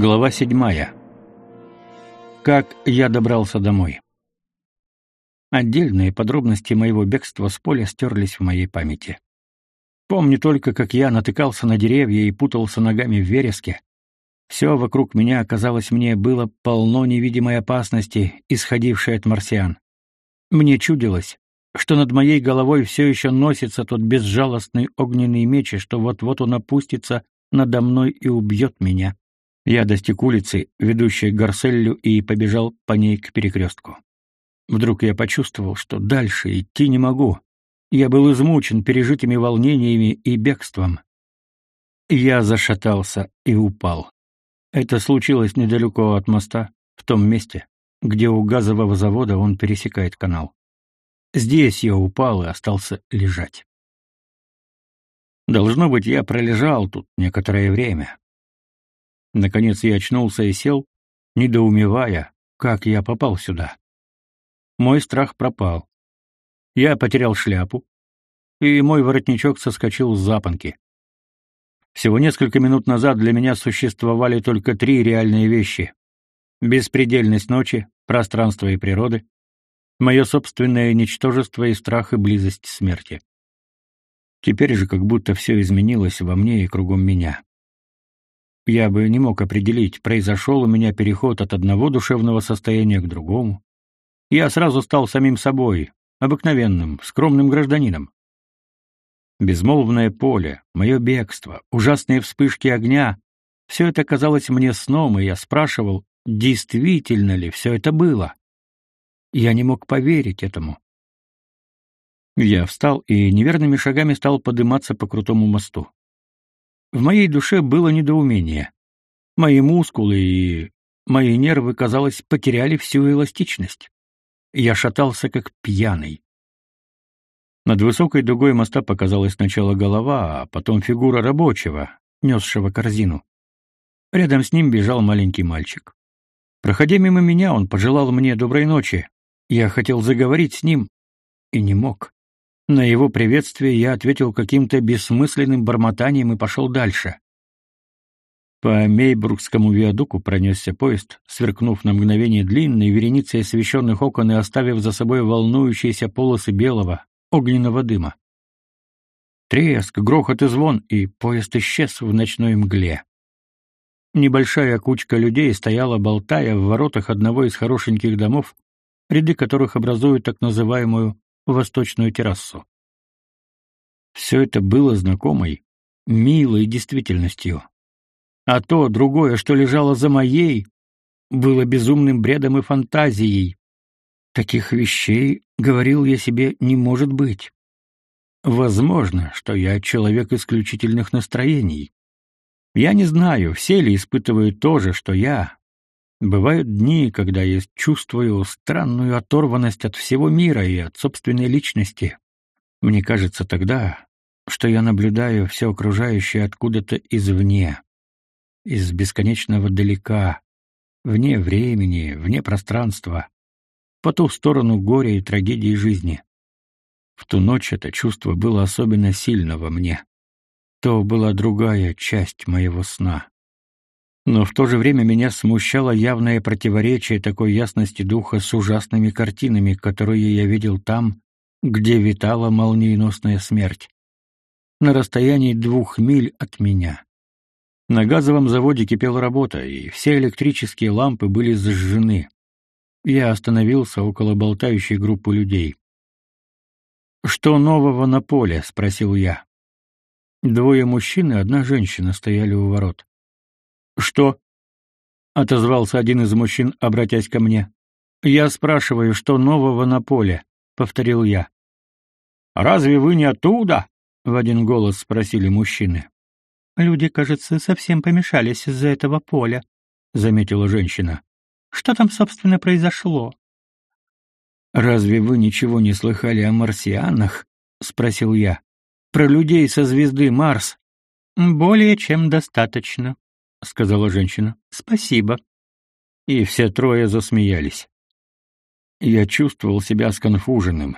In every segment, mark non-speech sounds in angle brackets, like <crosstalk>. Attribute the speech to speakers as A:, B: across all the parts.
A: Глава седьмая. Как я добрался домой. Отдельные подробности моего бегства с поля стерлись в моей памяти. Помню только, как я натыкался на деревья и путался ногами в вереске. Все вокруг меня, казалось мне, было полно невидимой опасности, исходившей от марсиан. Мне чудилось, что над моей головой все еще носится тот безжалостный огненный меч, и что вот-вот он опустится надо мной и убьет меня. Я достиг улицы, ведущей к Гарселлю, и побежал по ней к перекрестку. Вдруг я почувствовал, что дальше идти не могу. Я был измучен пережитыми волнениями и бегством. Я зашатался и упал. Это случилось недалеко от моста, в том месте, где у газового завода он пересекает канал. Здесь я упал и остался лежать. Должно быть, я пролежал тут некоторое время. Наконец я очнулся и сел, недоумевая, как я попал сюда. Мой страх пропал. Я потерял шляпу, и мой воротничок соскочил с запонки. Всего несколько минут назад для меня существовали только три реальные вещи: беспредельность ночи, пространства и природы, мое собственное ничтожество и страх и близость смерти. Теперь же как будто все изменилось во мне и кругом меня. Я бы не мог определить, произошел у меня переход от одного душевного состояния к другому. Я сразу стал самим собой, обыкновенным, скромным гражданином. Безмолвное поле, мое бегство, ужасные вспышки огня — все это казалось мне сном, и я спрашивал, действительно ли все это было. Я не мог поверить этому. Я встал и неверными шагами стал подниматься по крутому мосту. В моей душе было недоумение. Мои мускулы и мои нервы, казалось, потеряли всю эластичность. Я шатался как пьяный. Над высокой дугой моста показалась сначала голова, а потом фигура рабочего, несшего корзину. Рядом с ним бежал маленький мальчик. Проходя мимо меня, он пожелал мне доброй ночи. Я хотел заговорить с ним и не мог. На его приветствие я ответил каким-то бессмысленным бормотанием и пошел дальше. По Мейбургскому виадуку пронесся поезд, сверкнув на мгновение длинной вереницей освещенных окон и оставив за собой волнующиеся полосы белого, огненного дыма. Треск, грохот и звон, и поезд исчез в ночной мгле. Небольшая кучка людей стояла, болтая в воротах одного из хорошеньких домов, ряды которых образуют так называемую восточную террасу. Все это было знакомой, милой действительностью. А то, другое, что лежало за моей, было безумным бредом и фантазией. Таких вещей, говорил я себе, не может быть. Возможно, что я человек исключительных настроений. Я не знаю, все ли испытывают то же, что я, Бывают дни, когда я чувствую странную оторванность от всего мира и от собственной личности. Мне кажется тогда, что я наблюдаю все окружающее откуда-то извне, из бесконечного далека, вне времени, вне пространства, по ту сторону горя и трагедии жизни. В ту ночь это чувство было особенно сильно во мне. То была другая часть моего сна. Но в то же время меня смущало явное противоречие такой ясности духа с ужасными картинами, которые я видел там, где витала молниеносная смерть. На расстоянии двух миль от меня. На газовом заводе кипела работа, и все электрические лампы были зажжены. Я остановился около болтающей группы людей. «Что нового на поле?» — спросил я. Двое мужчин и одна женщина стояли у ворот. Что? отозвался один из мужчин, обратясь ко мне. Я спрашиваю, что нового на поле, повторил я. Разве вы не оттуда? в один голос спросили мужчины. Люди, кажется, совсем помешались из-за этого поля, заметила женщина. Что там собственно произошло? Разве вы ничего не слыхали о марсианах? спросил я. Про людей со звезды Марс. Более чем достаточно, — сказала женщина. «Спасибо». И все трое засмеялись. Я чувствовал себя сконфуженным.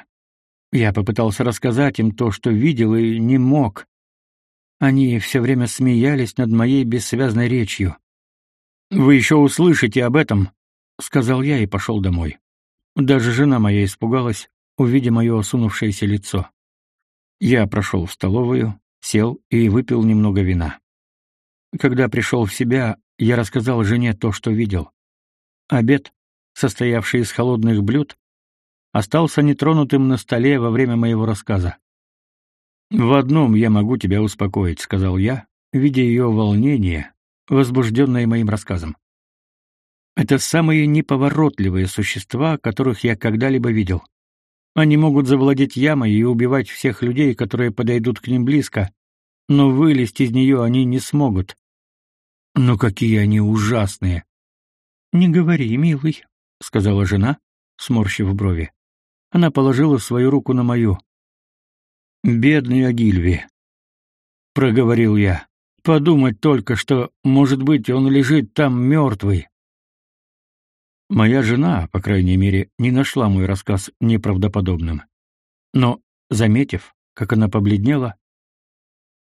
A: Я попытался рассказать им то, что видел, и не мог. Они все время смеялись над моей бессвязной речью. Вы еще услышите об этом, сказал я и пошел домой. Даже жена моя испугалась, увидя мое осунувшееся лицо. Я прошел в столовую, сел и выпил немного вина. Когда пришел в себя, я рассказал жене то, что видел. Обед, состоявший из холодных блюд, остался нетронутым на столе во время моего рассказа. «В одном я могу тебя успокоить», — сказал я, видя ее волнение, возбужденное моим рассказом. «Это самые неповоротливые существа, которых я когда-либо видел. Они могут завладеть ямой и убивать всех людей, которые подойдут к ним близко, но вылезть из нее они не смогут. Но какие они ужасные!» «Не говори, милый», — сказала жена, сморщив брови. Она положила свою руку на мою. «Бедный Агильви», — проговорил я. «Подумать только, что, может быть, он лежит там мертвый». Моя жена, по крайней мере, не нашла мой рассказ неправдоподобным. Но, заметив, как она побледнела,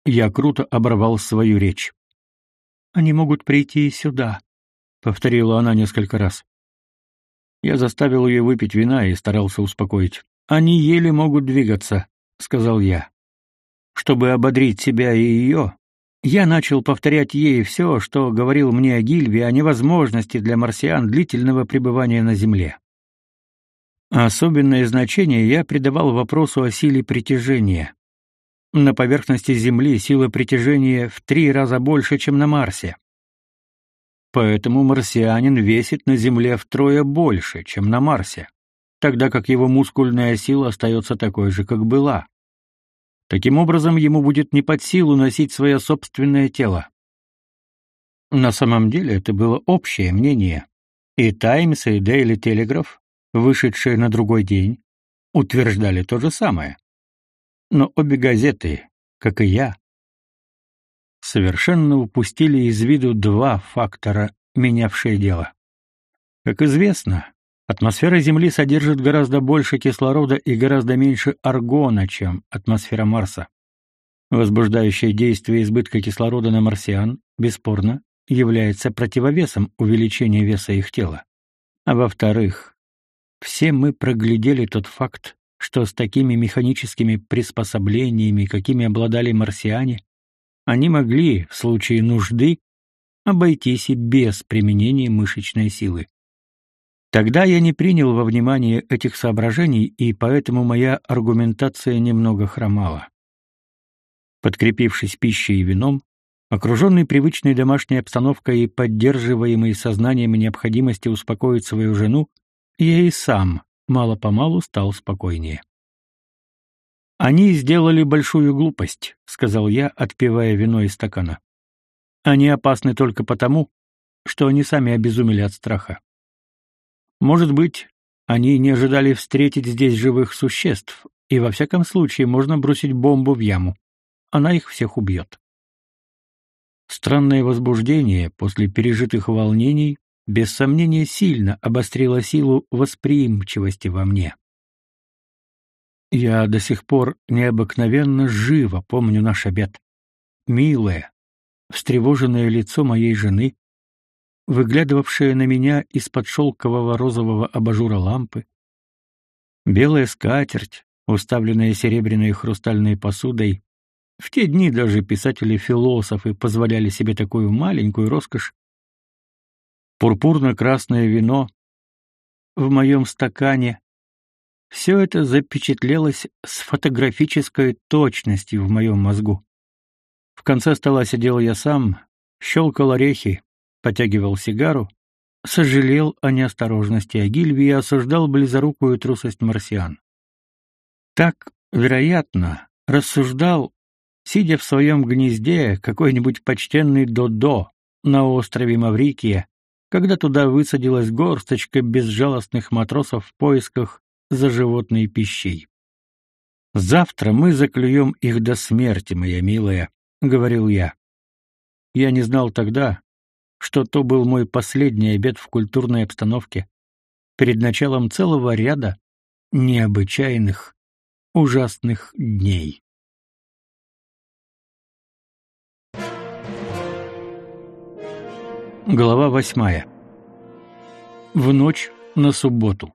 A: я круто оборвал свою речь. «Они могут прийти и сюда», — повторила она несколько раз. Я заставил ее выпить вина и старался успокоить. «Они еле могут двигаться», — сказал я. Чтобы ободрить себя и ее, я начал повторять ей все, что говорил мне о Гильве о невозможности для марсиан длительного пребывания на Земле. Особенное значение я придавал вопросу о силе притяжения. На поверхности Земли сила притяжения в три раза больше, чем на Марсе. Поэтому марсианин весит на Земле втрое больше, чем на Марсе, тогда как его мускульная сила остается такой же, как была. Таким образом, ему будет не под силу носить свое собственное тело. На самом деле это было общее мнение. И «Таймс», и «Дейли Телеграф», вышедшие на другой день, утверждали то же самое. Но обе газеты, как и я, совершенно упустили из виду два фактора, менявшие дело. Как известно, атмосфера Земли содержит гораздо больше кислорода и гораздо меньше аргона, чем атмосфера Марса. Возбуждающее действие избытка кислорода на марсиан, бесспорно, является противовесом увеличения веса их тела. А во-вторых, все мы проглядели тот факт, что с такими механическими приспособлениями, какими обладали марсиане, они могли, в случае нужды, обойтись и без применения мышечной силы. Тогда я не принял во внимание этих соображений, и поэтому моя аргументация немного хромала. Подкрепившись пищей и вином, окруженный привычной домашней обстановкой и поддерживаемый сознанием необходимости успокоить свою жену, я и сам мало-помалу стал спокойнее. Они сделали большую глупость, сказал я, отпивая вино из стакана. Они опасны только потому, что они сами обезумели от страха. Может быть, они не ожидали встретить здесь живых существ, и во всяком случае можно бросить бомбу в яму. Она их всех убьет. Странное возбуждение после пережитых волнений без сомнения сильно обострило силу восприимчивости во мне. Я до сих пор необыкновенно живо помню наш обед. Милое, встревоженное лицо моей жены, выглядывавшее на меня из-под шелкового розового абажура лампы, белая скатерть, уставленная серебряной и хрустальной посудой. В те дни даже писатели-философы позволяли себе такую маленькую роскошь. Пурпурно-красное вино в моем стакане все это запечатлелось с фотографической точностью в моем мозгу. В конце стола сидел я сам, щелкал орехи, потягивал сигару, сожалел о неосторожности Агильви и осуждал близорукую трусость марсиан. Так, вероятно, рассуждал, сидя в своем гнезде, какой-нибудь почтенный Додо на острове Маврикия, когда туда высадилась горсточка безжалостных матросов в поисках за животной пищей. Завтра мы заклюем их до смерти, моя милая, говорил я. Я не знал тогда, что то был мой последний обед в культурной обстановке перед началом целого ряда необычайных, ужасных дней. Глава восьмая. В ночь на субботу.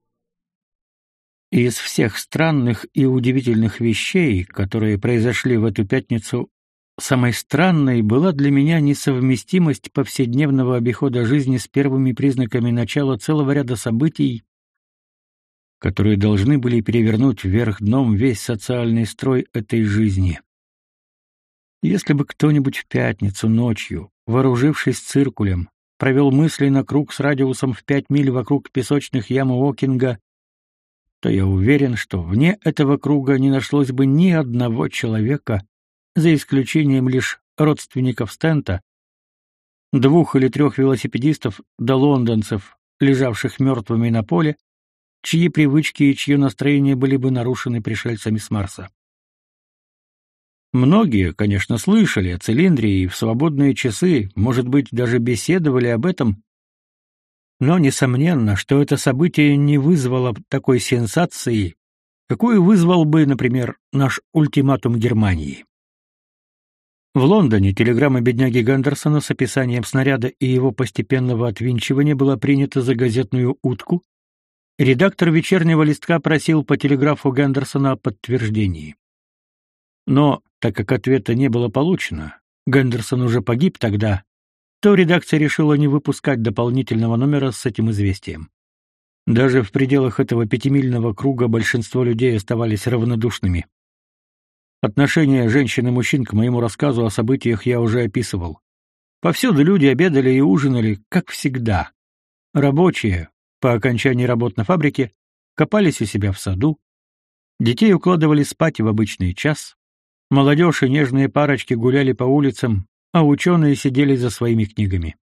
A: Из всех странных и удивительных вещей, которые произошли в эту пятницу, самой странной была для меня несовместимость повседневного обихода жизни с первыми признаками начала целого ряда событий, которые должны были перевернуть вверх дном весь социальный строй этой жизни. Если бы кто-нибудь в пятницу ночью, вооружившись циркулем, провел мысли на круг с радиусом в пять миль вокруг песочных ям Уокинга, то я уверен, что вне этого круга не нашлось бы ни одного человека, за исключением лишь родственников Стента, двух или трех велосипедистов до лондонцев, лежавших мертвыми на поле, чьи привычки и чье настроение были бы нарушены пришельцами с Марса. Многие, конечно, слышали о цилиндре и в свободные часы, может быть, даже беседовали об этом, но несомненно, что это событие не вызвало такой сенсации, какую вызвал бы, например, наш ультиматум Германии. В Лондоне телеграмма бедняги Гандерсона с описанием снаряда и его постепенного отвинчивания была принята за газетную утку. Редактор вечернего листка просил по телеграфу Гандерсона о подтверждении. Но, так как ответа не было получено, Гендерсон уже погиб тогда, то редакция решила не выпускать дополнительного номера с этим известием. Даже в пределах этого пятимильного круга большинство людей оставались равнодушными. Отношение женщин и мужчин к моему рассказу о событиях я уже описывал. Повсюду люди обедали и ужинали, как всегда. Рабочие, по окончании работ на фабрике, копались у себя в саду, детей укладывали спать в обычный час, Молодежь и нежные парочки гуляли по улицам, а ученые сидели за своими книгами.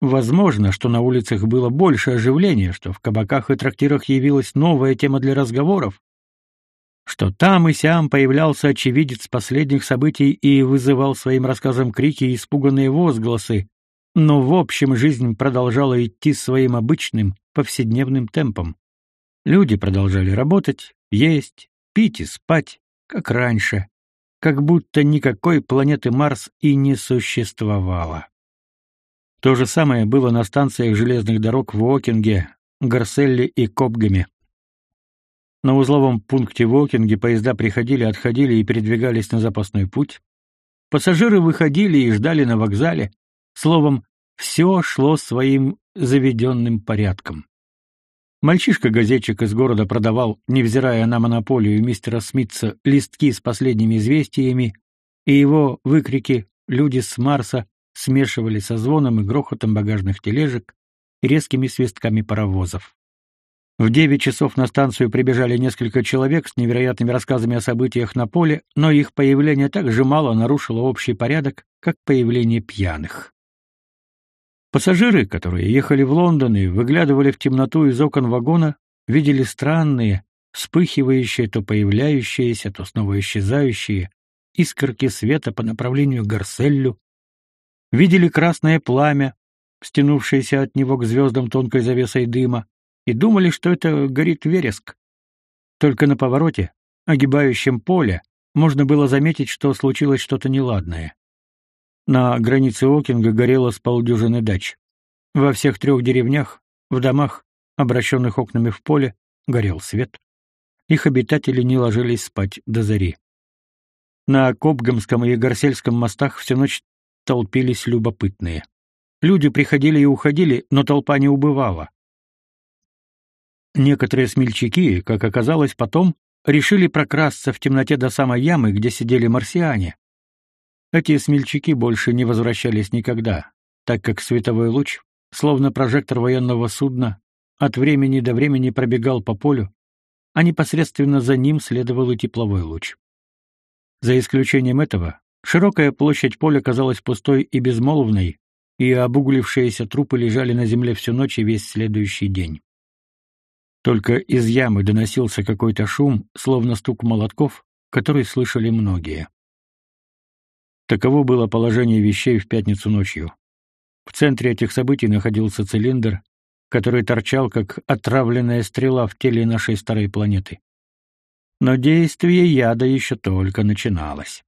A: Возможно, что на улицах было больше оживления, что в кабаках и трактирах явилась новая тема для разговоров, что там и сям появлялся очевидец последних событий и вызывал своим рассказом крики и испуганные возгласы, но в общем жизнь продолжала идти своим обычным, повседневным темпом. Люди продолжали работать, есть, пить и спать, как раньше, как будто никакой планеты Марс и не существовало. То же самое было на станциях железных дорог в Уокинге, Гарселле и Копгаме. На узловом пункте в Уокинге поезда приходили, отходили и передвигались на запасной путь. Пассажиры выходили и ждали на вокзале. Словом, все шло своим заведенным порядком. Мальчишка-газетчик из города продавал, невзирая на монополию мистера Смитца, листки с последними известиями, и его выкрики «Люди с Марса» смешивались со звоном и грохотом багажных тележек и резкими свистками паровозов. В девять часов на станцию прибежали несколько человек с невероятными рассказами о событиях на поле, но их появление так же мало нарушило общий порядок, как появление пьяных. Пассажиры, которые ехали в Лондон и выглядывали в темноту из окон вагона, видели странные, вспыхивающие, то появляющиеся, то снова исчезающие искорки света по направлению к Гарселлю, видели красное пламя, стянувшееся от него к звездам тонкой завесой дыма, и думали, что это горит вереск. Только на повороте, огибающем поле, можно было заметить, что случилось что-то неладное. На границе Окинга горело с полдюжины дач. Во всех трех деревнях, в домах, обращенных окнами в поле, горел свет. Их обитатели не ложились спать до зари. На Копгамском и Гарсельском мостах всю ночь толпились любопытные. Люди приходили и уходили, но толпа не убывала. Некоторые смельчаки, как оказалось потом, решили прокрасться в темноте до самой ямы, где сидели марсиане, эти смельчаки больше не возвращались никогда, так как световой луч, словно прожектор военного судна, от времени до времени пробегал по полю, а непосредственно за ним следовал и тепловой луч. За исключением этого, широкая площадь поля казалась пустой и безмолвной, и обуглившиеся трупы лежали на земле всю ночь и весь следующий день. Только из ямы доносился какой-то шум, словно стук молотков, который слышали многие. Таково было положение вещей в пятницу ночью. В центре этих событий находился цилиндр, который торчал как отравленная стрела в теле нашей старой планеты. Но действие яда еще только начиналось.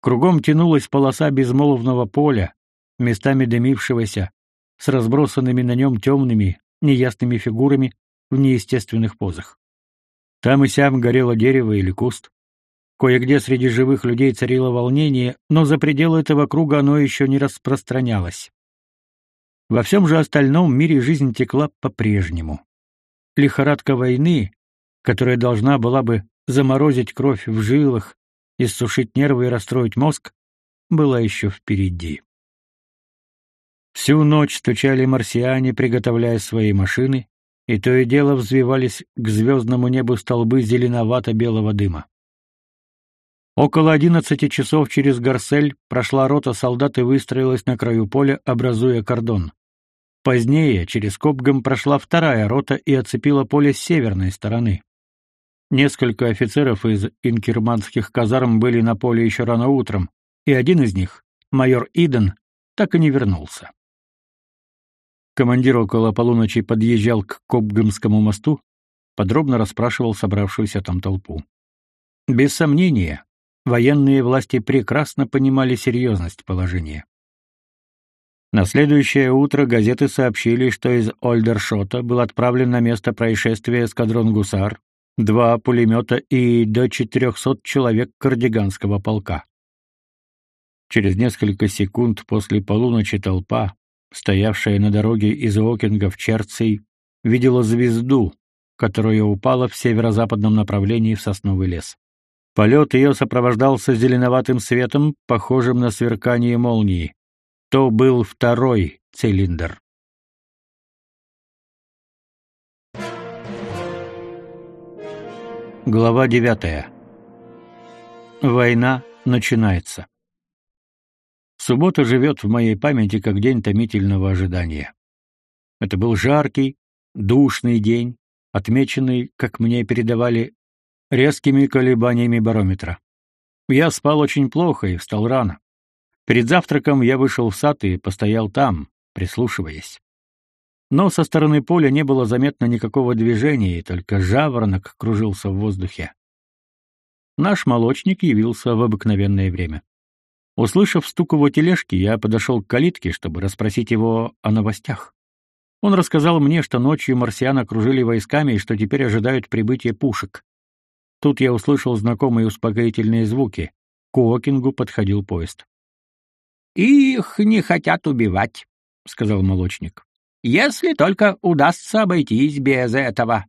A: Кругом тянулась полоса безмолвного поля, местами дымившегося, с разбросанными на нем темными, неясными фигурами в неестественных позах. Там и сям горело дерево или куст. Кое-где среди живых людей царило волнение, но за пределы этого круга оно еще не распространялось. Во всем же остальном мире жизнь текла по-прежнему. Лихорадка войны, которая должна была бы заморозить кровь в жилах, иссушить нервы и расстроить мозг, была еще впереди. Всю ночь стучали марсиане, приготовляя свои машины, и то и дело взвивались к звездному небу столбы зеленовато-белого дыма. Около одиннадцати часов через Гарсель прошла рота солдат и выстроилась на краю поля, образуя кордон. Позднее через Копгам прошла вторая рота и оцепила поле с северной стороны. Несколько офицеров из инкерманских казарм были на поле еще рано утром, и один из них, майор Иден, так и не вернулся. Командир около полуночи подъезжал к Копгамскому мосту, подробно расспрашивал собравшуюся там толпу. Без сомнения, военные власти прекрасно понимали серьезность положения. На следующее утро газеты сообщили, что из Ольдершота был отправлен на место происшествия эскадрон гусар, два пулемета и до 400 человек кардиганского полка. Через несколько секунд после полуночи толпа, стоявшая на дороге из Окинга в Черций, видела звезду, которая упала в северо-западном направлении в сосновый лес. Полет ее сопровождался зеленоватым светом, похожим на сверкание молнии. То был второй цилиндр. Глава девятая. Война начинается. Суббота живет в моей памяти как день томительного ожидания. Это был жаркий, душный день, отмеченный, как мне передавали, резкими колебаниями барометра. Я спал очень плохо и встал рано. Перед завтраком я вышел в сад и постоял там, прислушиваясь. Но со стороны поля не было заметно никакого движения, и только жаворонок кружился в воздухе. Наш молочник явился в обыкновенное время. Услышав стук его тележки, я подошел к калитке, чтобы расспросить его о новостях. Он рассказал мне, что ночью марсиан окружили войсками и что теперь ожидают прибытия пушек. Тут я услышал знакомые успокоительные звуки. К Уокингу подходил поезд. Их не хотят убивать, сказал молочник. Если только удастся обойтись без этого.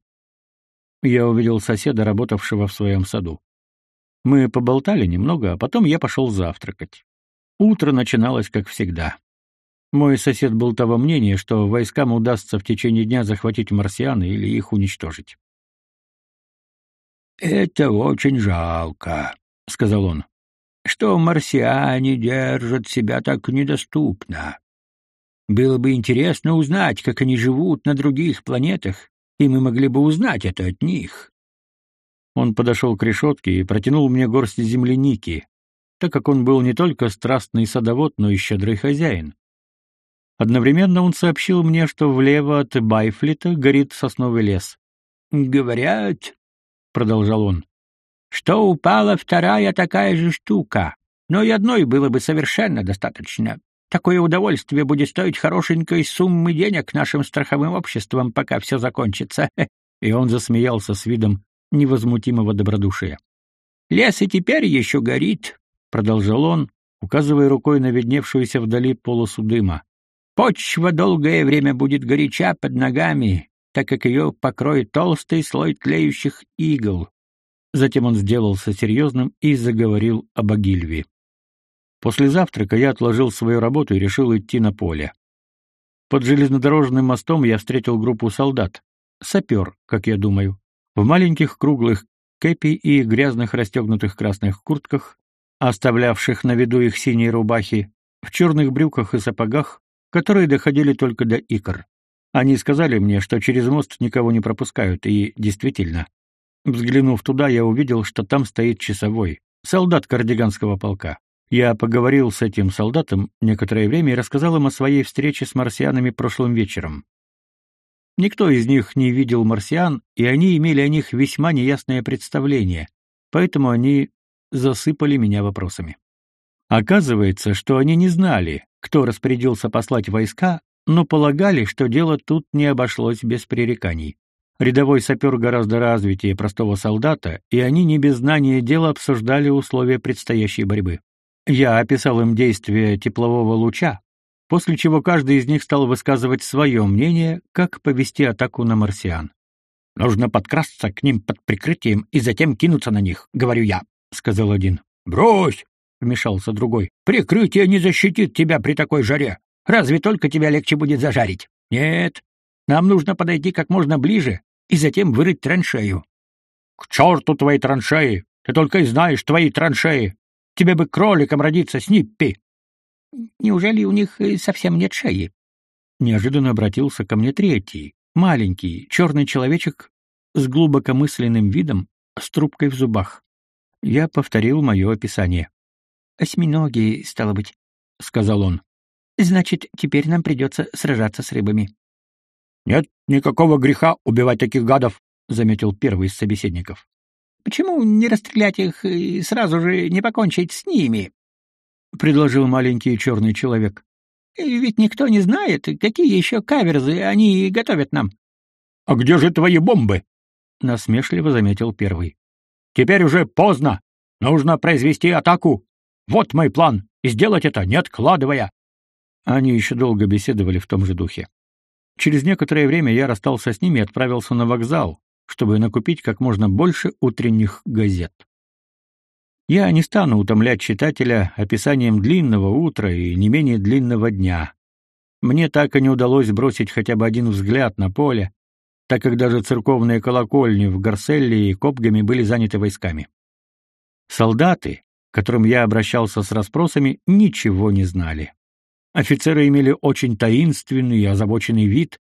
A: Я увидел соседа, работавшего в своем саду. Мы поболтали немного, а потом я пошел завтракать. Утро начиналось как всегда. Мой сосед был того мнения, что войскам удастся в течение дня захватить марсиан или их уничтожить. Это очень жалко, сказал он что марсиане держат себя так недоступно. Было бы интересно узнать, как они живут на других планетах, и мы могли бы узнать это от них. Он подошел к решетке и протянул мне горсть земляники, так как он был не только страстный садовод, но и щедрый хозяин. Одновременно он сообщил мне, что влево от Байфлита горит сосновый лес. «Говорят», — продолжал он, что упала вторая такая же штука, но и одной было бы совершенно достаточно. Такое удовольствие будет стоить хорошенькой суммы денег нашим страховым обществам, пока все закончится. <laughs> И он засмеялся с видом невозмутимого добродушия. Лес и теперь еще горит, продолжал он, указывая рукой на видневшуюся вдали полосу дыма. Почва долгое время будет горяча под ногами, так как ее покроет толстый слой тлеющих игл. Затем он сделался серьезным и заговорил об Агильве. После завтрака я отложил свою работу и решил идти на поле. Под железнодорожным мостом я встретил группу солдат, сапер, как я думаю, в маленьких круглых кепи и грязных расстегнутых красных куртках, оставлявших на виду их синие рубахи, в черных брюках и сапогах, которые доходили только до икр. Они сказали мне, что через мост никого не пропускают, и действительно, Взглянув туда, я увидел, что там стоит часовой, солдат кардиганского полка. Я поговорил с этим солдатом некоторое время и рассказал им о своей встрече с марсианами прошлым вечером. Никто из них не видел марсиан, и они имели о них весьма неясное представление, поэтому они засыпали меня вопросами. Оказывается, что они не знали, кто распорядился послать войска, но полагали, что дело тут не обошлось без пререканий. Рядовой сапер гораздо развитее простого солдата, и они не без знания дела обсуждали условия предстоящей борьбы. Я описал им действие теплового луча, после чего каждый из них стал высказывать свое мнение, как повести атаку на марсиан. «Нужно подкрасться к ним под прикрытием и затем кинуться на них», — говорю я, — сказал один. «Брось!» — вмешался другой. «Прикрытие не защитит тебя при такой жаре. Разве только тебя легче будет зажарить? Нет, нам нужно подойти как можно ближе и затем вырыть траншею. — К черту твои траншеи! Ты только и знаешь твои траншеи! Тебе бы кроликом родиться, Сниппи! — Неужели у них совсем нет шеи? Неожиданно обратился ко мне третий, маленький, черный человечек с глубокомысленным видом, с трубкой в зубах. Я повторил мое описание. «Осьминоги, стало быть», — сказал он. «Значит, теперь нам придется сражаться с рыбами».
B: Нет никакого греха убивать таких гадов, заметил первый из собеседников.
C: Почему не расстрелять их и сразу же не покончить с ними?
A: предложил маленький черный человек.
C: Ведь никто не знает, какие еще каверзы они готовят нам.
B: А где же твои бомбы?
A: насмешливо заметил первый.
B: Теперь уже поздно. Нужно произвести атаку. Вот мой план, и сделать это не откладывая.
A: Они еще долго беседовали в том же духе. Через некоторое время я расстался с ними и отправился на вокзал, чтобы накупить как можно больше утренних газет. Я не стану утомлять читателя описанием длинного утра и не менее длинного дня. Мне так и не удалось бросить хотя бы один взгляд на поле, так как даже церковные колокольни в Гарселле и Копгаме были заняты войсками. Солдаты, к которым я обращался с расспросами, ничего не знали. Офицеры имели очень таинственный и озабоченный вид.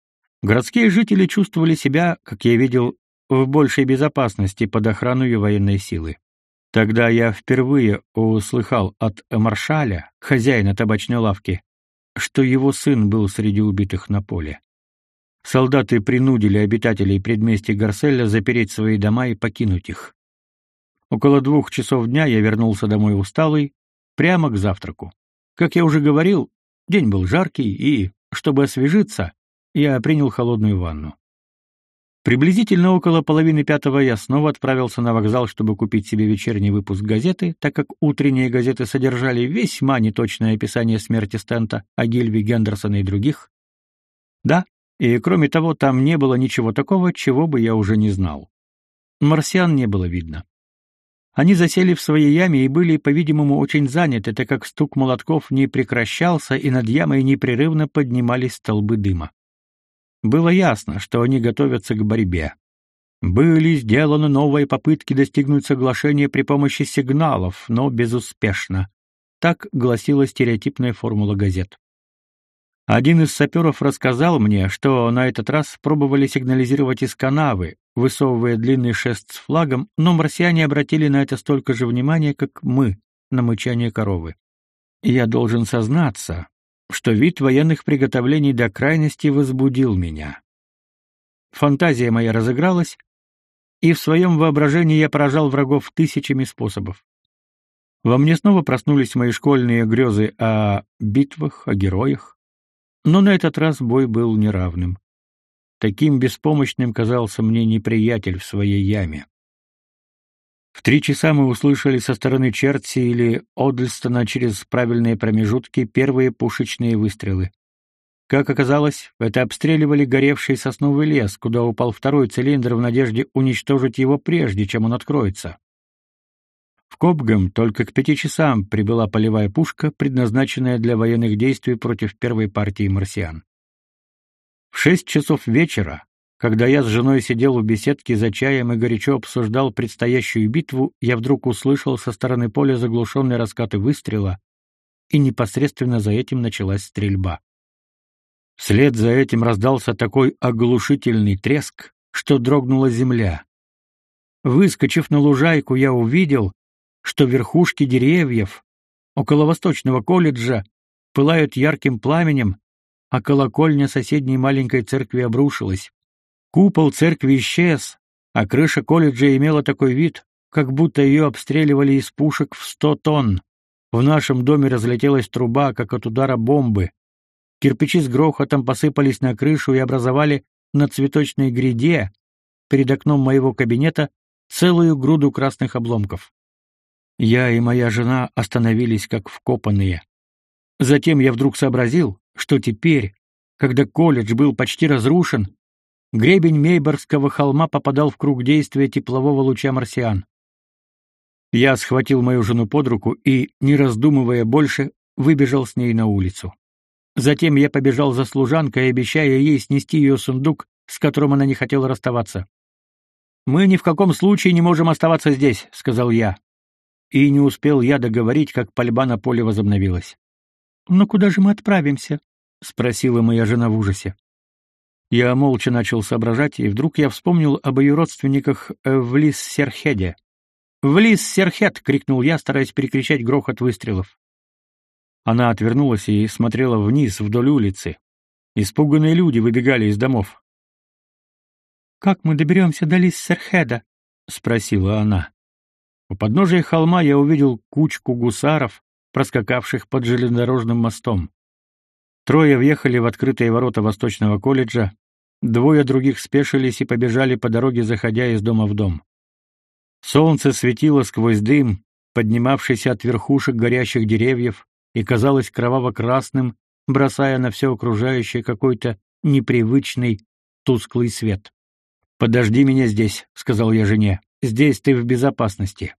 A: Городские жители чувствовали себя, как я видел, в большей безопасности под охраной военной силы. Тогда я впервые услыхал от маршаля, хозяина табачной лавки, что его сын был среди убитых на поле. Солдаты принудили обитателей предместья Гарселя запереть свои дома и покинуть их. Около двух часов дня я вернулся домой усталый, прямо к завтраку. Как я уже говорил, День был жаркий, и, чтобы освежиться, я принял холодную ванну. Приблизительно около половины пятого я снова отправился на вокзал, чтобы купить себе вечерний выпуск газеты, так как утренние газеты содержали весьма неточное описание смерти Стента, Агильви, Гендерсона и других. Да, и кроме того, там не было ничего такого, чего бы я уже не знал. Марсиан не было видно. Они засели в своей яме и были, по-видимому, очень заняты, так как стук молотков не прекращался, и над ямой непрерывно поднимались столбы дыма. Было ясно, что они готовятся к борьбе. Были сделаны новые попытки достигнуть соглашения при помощи сигналов, но безуспешно. Так гласила стереотипная формула газет. Один из саперов рассказал мне, что на этот раз пробовали сигнализировать из канавы, высовывая длинный шест с флагом, но марсиане обратили на это столько же внимания, как мы на мычание коровы. Я должен сознаться, что вид военных приготовлений до крайности возбудил меня. Фантазия моя разыгралась, и в своем воображении я поражал врагов тысячами способов. Во мне снова проснулись мои школьные грезы о битвах, о героях, но на этот раз бой был неравным. Таким беспомощным казался мне неприятель в своей яме. В три часа мы услышали со стороны Черти или Одльстона через правильные промежутки первые пушечные выстрелы. Как оказалось, это обстреливали горевший сосновый лес, куда упал второй цилиндр в надежде уничтожить его прежде, чем он откроется. В Копгам только к пяти часам прибыла полевая пушка, предназначенная для военных действий против первой партии марсиан. В шесть часов вечера, когда я с женой сидел у беседки за чаем и горячо обсуждал предстоящую битву, я вдруг услышал со стороны поля заглушенные раскаты выстрела, и непосредственно за этим началась стрельба. Вслед за этим раздался такой оглушительный треск, что дрогнула земля. Выскочив на лужайку, я увидел, что верхушки деревьев около Восточного колледжа пылают ярким пламенем, а колокольня соседней маленькой церкви обрушилась. Купол церкви исчез, а крыша колледжа имела такой вид, как будто ее обстреливали из пушек в сто тонн. В нашем доме разлетелась труба, как от удара бомбы. Кирпичи с грохотом посыпались на крышу и образовали на цветочной гряде перед окном моего кабинета целую груду красных обломков. Я и моя жена остановились как вкопанные. Затем я вдруг сообразил, что теперь, когда колледж был почти разрушен, гребень Мейборского холма попадал в круг действия теплового луча марсиан. Я схватил мою жену под руку и, не раздумывая больше, выбежал с ней на улицу. Затем я побежал за служанкой, обещая ей снести ее сундук, с которым она не хотела расставаться. «Мы ни в каком случае не можем оставаться здесь», — сказал я. И не успел я договорить, как пальба на поле возобновилась.
C: «Но куда же мы отправимся?»
A: — спросила моя жена в ужасе. Я молча начал соображать, и вдруг я вспомнил об ее родственниках в Лис-Серхеде. «В Лис-Серхед!» — крикнул я, стараясь перекричать грохот выстрелов. Она отвернулась и смотрела вниз вдоль улицы. Испуганные люди выбегали из домов.
C: «Как мы доберемся до Лиссерхеда?» — спросила она.
A: У подножия холма я увидел кучку гусаров, проскакавших под железнодорожным мостом. Трое въехали в открытые ворота Восточного колледжа, двое других спешились и побежали по дороге, заходя из дома в дом. Солнце светило сквозь дым, поднимавшийся от верхушек горящих деревьев, и казалось кроваво-красным, бросая на все окружающее какой-то непривычный тусклый свет. «Подожди меня здесь», — сказал я жене. «Здесь ты в безопасности».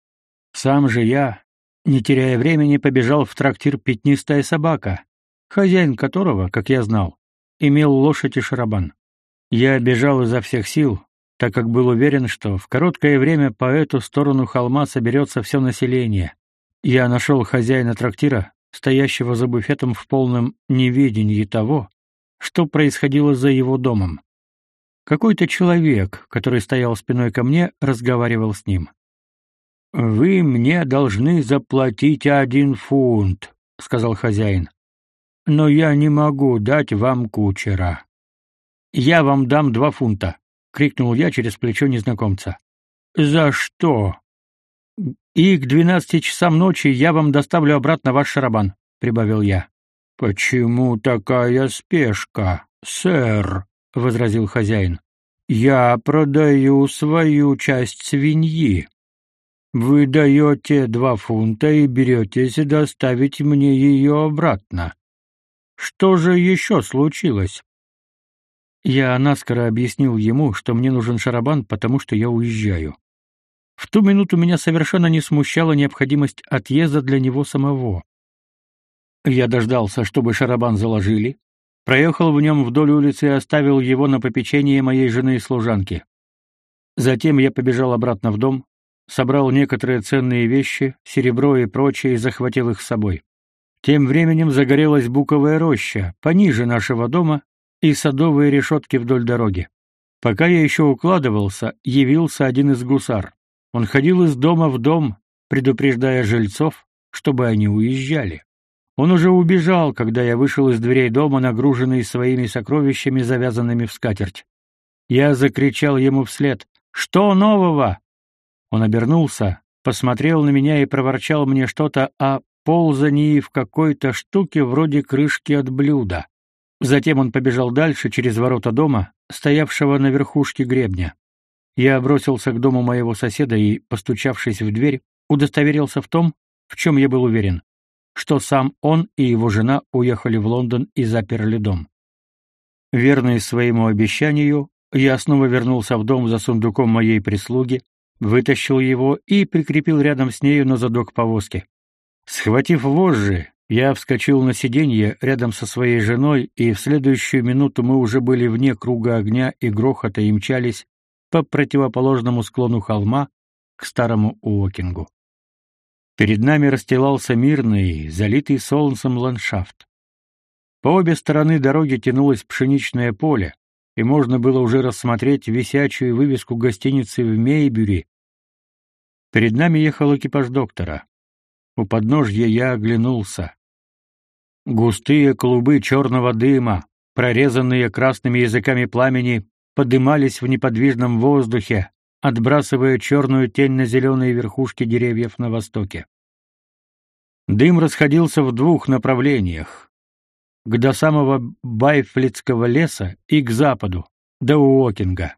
A: Сам же я, не теряя времени, побежал в трактир «Пятнистая собака», хозяин которого, как я знал, имел лошадь и шарабан. Я бежал изо всех сил, так как был уверен, что в короткое время по эту сторону холма соберется все население. Я нашел хозяина трактира, стоящего за буфетом в полном неведении того, что происходило за его домом. Какой-то человек, который стоял спиной ко мне, разговаривал с ним. «Вы мне должны заплатить один фунт», — сказал хозяин. «Но я не могу дать вам кучера». «Я вам дам два фунта», — крикнул я через плечо незнакомца. «За что?» «И к двенадцати часам ночи я вам доставлю обратно ваш шарабан», — прибавил я. «Почему такая спешка, сэр?» — возразил хозяин. «Я продаю свою часть свиньи. Вы даете два фунта и беретесь доставить мне ее обратно. Что же еще случилось?» Я наскоро объяснил ему, что мне нужен шарабан, потому что я уезжаю. В ту минуту меня совершенно не смущала необходимость отъезда для него самого. Я дождался, чтобы шарабан заложили, проехал в нем вдоль улицы и оставил его на попечение моей жены и служанки. Затем я побежал обратно в дом, собрал некоторые ценные вещи, серебро и прочее и захватил их с собой. Тем временем загорелась буковая роща, пониже нашего дома, и садовые решетки вдоль дороги. Пока я еще укладывался, явился один из гусар. Он ходил из дома в дом, предупреждая жильцов, чтобы они уезжали. Он уже убежал, когда я вышел из дверей дома, нагруженный своими сокровищами, завязанными в скатерть. Я закричал ему вслед: "Что нового?" Он обернулся, посмотрел на меня и проворчал мне что-то о ползании в какой-то штуке вроде крышки от блюда. Затем он побежал дальше через ворота дома, стоявшего на верхушке гребня. Я бросился к дому моего соседа и, постучавшись в дверь, удостоверился в том, в чем я был уверен что сам он и его жена уехали в Лондон и заперли дом. Верный своему обещанию, я снова вернулся в дом за сундуком моей прислуги, вытащил его и прикрепил рядом с нею на задок повозки. Схватив вожжи, я вскочил на сиденье рядом со своей женой, и в следующую минуту мы уже были вне круга огня и грохота и мчались по противоположному склону холма к старому Уокингу. Перед нами расстилался мирный, залитый солнцем ландшафт. По обе стороны дороги тянулось пшеничное поле, и можно было уже рассмотреть висячую вывеску гостиницы в Мейбюри. Перед нами ехал экипаж доктора. У подножья я оглянулся. Густые клубы черного дыма, прорезанные красными языками пламени, подымались в неподвижном воздухе, отбрасывая черную тень на зеленые верхушки деревьев на востоке. Дым расходился в двух направлениях. До самого Байфлицкого леса и к западу, до Уокинга.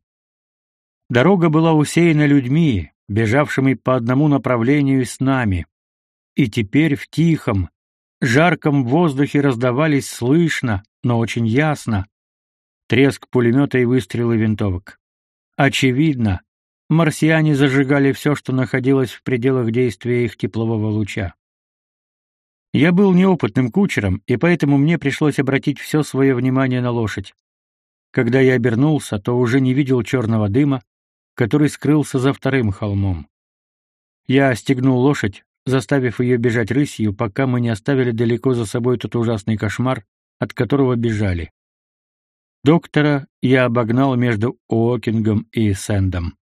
A: Дорога была усеяна людьми, бежавшими по одному направлению с нами. И теперь в тихом, жарком воздухе раздавались слышно, но очень ясно треск пулемета и выстрелы винтовок. Очевидно, марсиане зажигали все, что находилось в пределах действия их теплового луча. Я был неопытным кучером, и поэтому мне пришлось обратить все свое внимание на лошадь. Когда я обернулся, то уже не видел черного дыма, который скрылся за вторым холмом. Я стегнул лошадь, заставив ее бежать рысью, пока мы не оставили далеко за собой тот ужасный кошмар, от которого бежали. Доктора я обогнал между Уокингом и Сэндом.